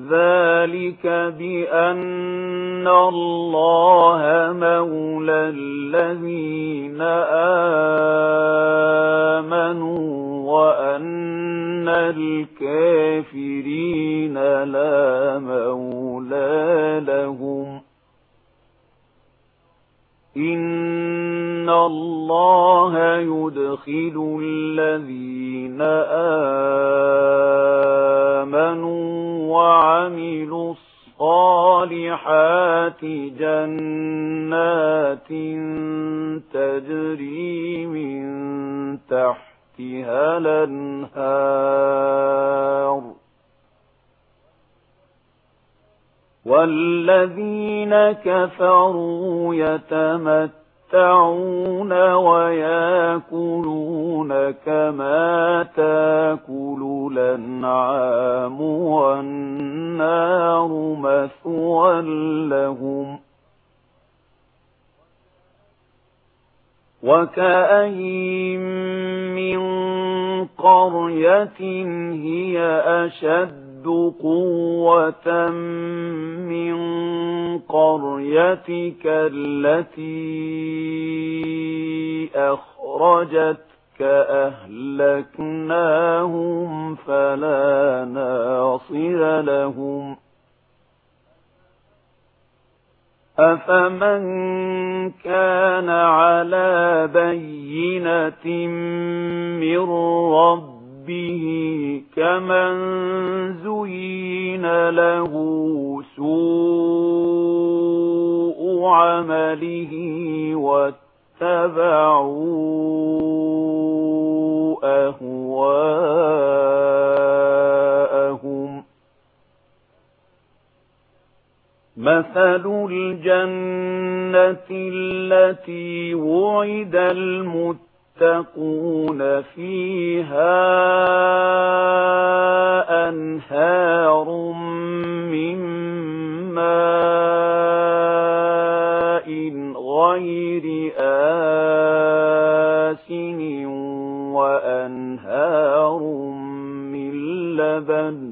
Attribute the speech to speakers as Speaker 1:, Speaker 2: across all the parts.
Speaker 1: ذلك بأن الله مولى الذين آمنوا وأن الكافرين لا مولى لهم إن الله يدخل الذين آمنوا وعملوا الصالحات جنات تجري من تحتها الأنهار والذين كفروا يتمتعون يَتَمَتَّعُونَ وَيَأْكُلُونَ كَمَا تَأْكُلُ الْأَنْعَامُ لهم وكأين من قرية هي أشد قوة من قريتك التي أخرجتك أهلكناهم فلا ناصر لهم أفمن كان على بينة من ربه كمن زين له سوء عمله واتبعوا أهواه مثل الجنة التي وعد المتقون فيها أنهار من ماء غير آسن وأنهار من لبن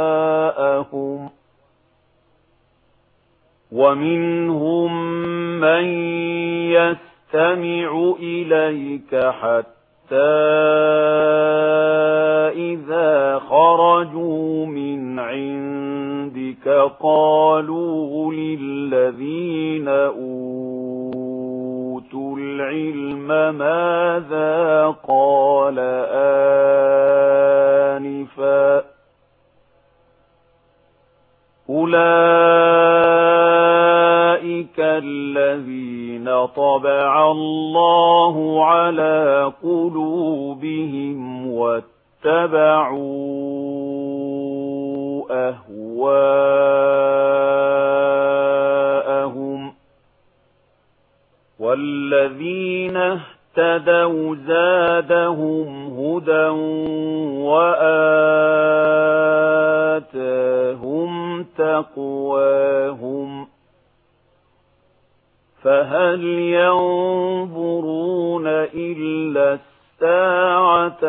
Speaker 1: أمعاءهم ومنهم من يستمع إليك حتى إذا خرجوا من عندك قالوا للذين أوتوا العلم ماذا قال آه أولئك الذين طبع الله على قلوبهم واتبعوا أهواءهم والذين اهتدوا زادهم هدى وآلهم تقواهم فهل ينظرون إلا الساعة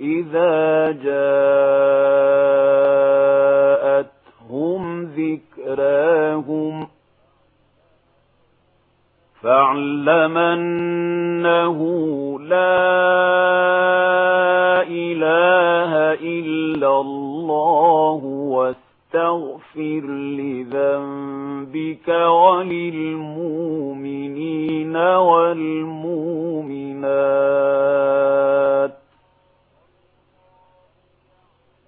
Speaker 1: إِذَا جَاءَتْهُمْ ذِكْرَاهُمْ فَاعْلَمَنَّهُ لَا إِلَٰهَ إِلَّا اللَّهُ وَاسْتَغْفِرْ لِذَنبِكَ وَلِلْمُؤْمِنِينَ والمؤمنين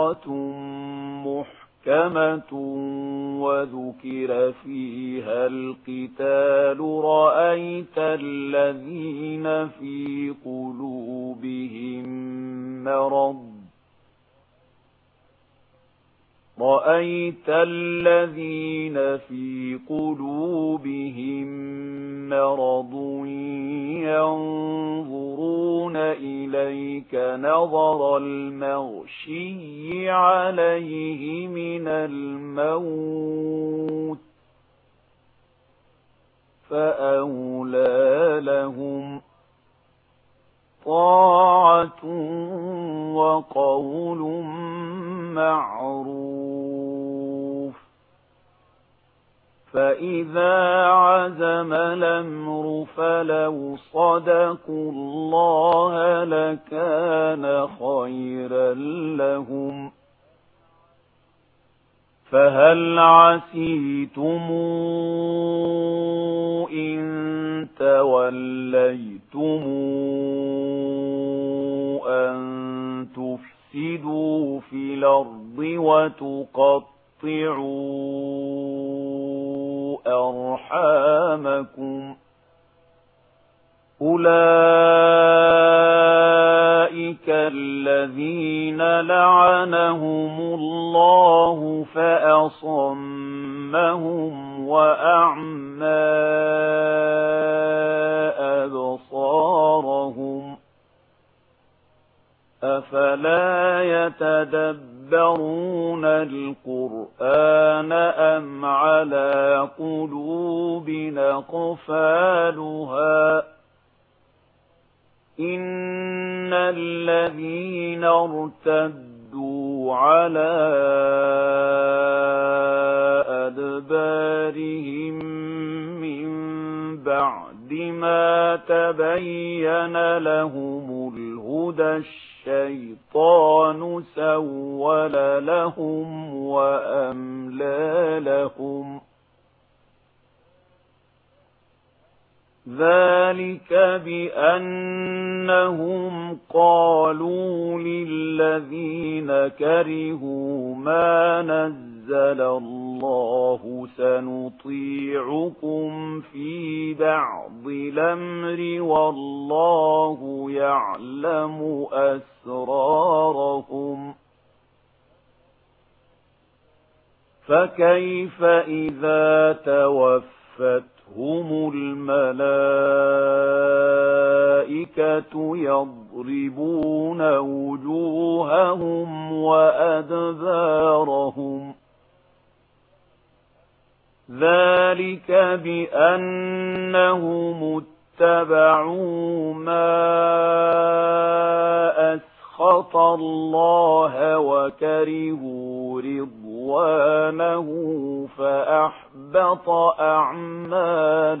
Speaker 1: ميقات محكمة وذكر فيها القتال رأيت الذين في قلوبهم مرض رأيت الذين في قلوبهم مرض ينظرون إليك نظر المغشي عليه من الموت فأولى لهم طاعة وقول معروف. فإذا عزم الأمر فلو صدقوا الله لكان خيرا لهم. فهل عسيتم إن توليتمون الأرض وتقطعوا أرحامكم أولئك الذين لعنهم الله فأصمهم وأعمى أبصارهم أفلا يتدبرون يَدَّبَّرُونَ الْقُرْآنَ أَمْ عَلَى قُلُوبٍ أَقْفَالُهَا إِنَّ الَّذِينَ ارْتَدُّوا عَلَى أَدْبَارِهِمْ مِنْ بَعْدِ مَا تَبَيَّنَ لَهُمُ هدى الشيطان سول لهم وأملى لهم ذلك بأنهم قالوا للذين كرهوا ما نزل أنزل الله سنطيعكم في بعض الأمر والله يعلم أسراركم فكيف إذا توفتهم الملائكة يضربون وجوههم وأدبارهم ذلك بأنهم اتبعوا ما أسخط الله وكرهوا رضوانه فأحبط أعمالهم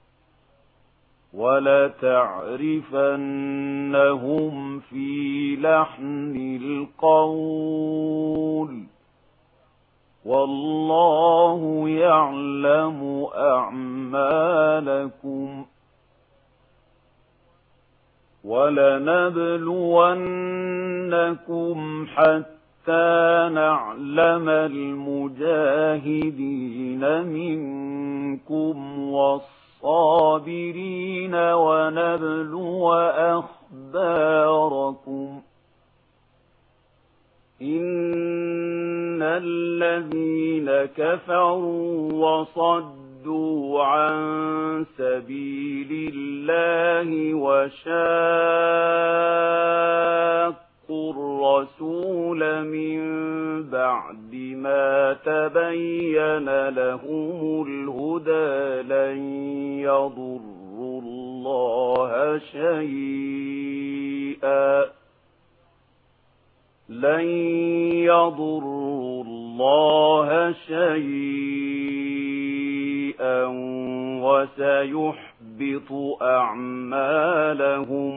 Speaker 1: ولتعرفنهم في لحن القول. والله يعلم أعمالكم. ولنبلونكم حتى نعلم المجاهدين منكم وصف الصابرين ونبلو أخباركم إن الذين كفروا وصدوا عن سبيل الله وشاقوا الرسول من بعد ما تبين لهم الهدى لن يضر الله شيئا لن يضر الله شيئا وسيحبط أعمالهم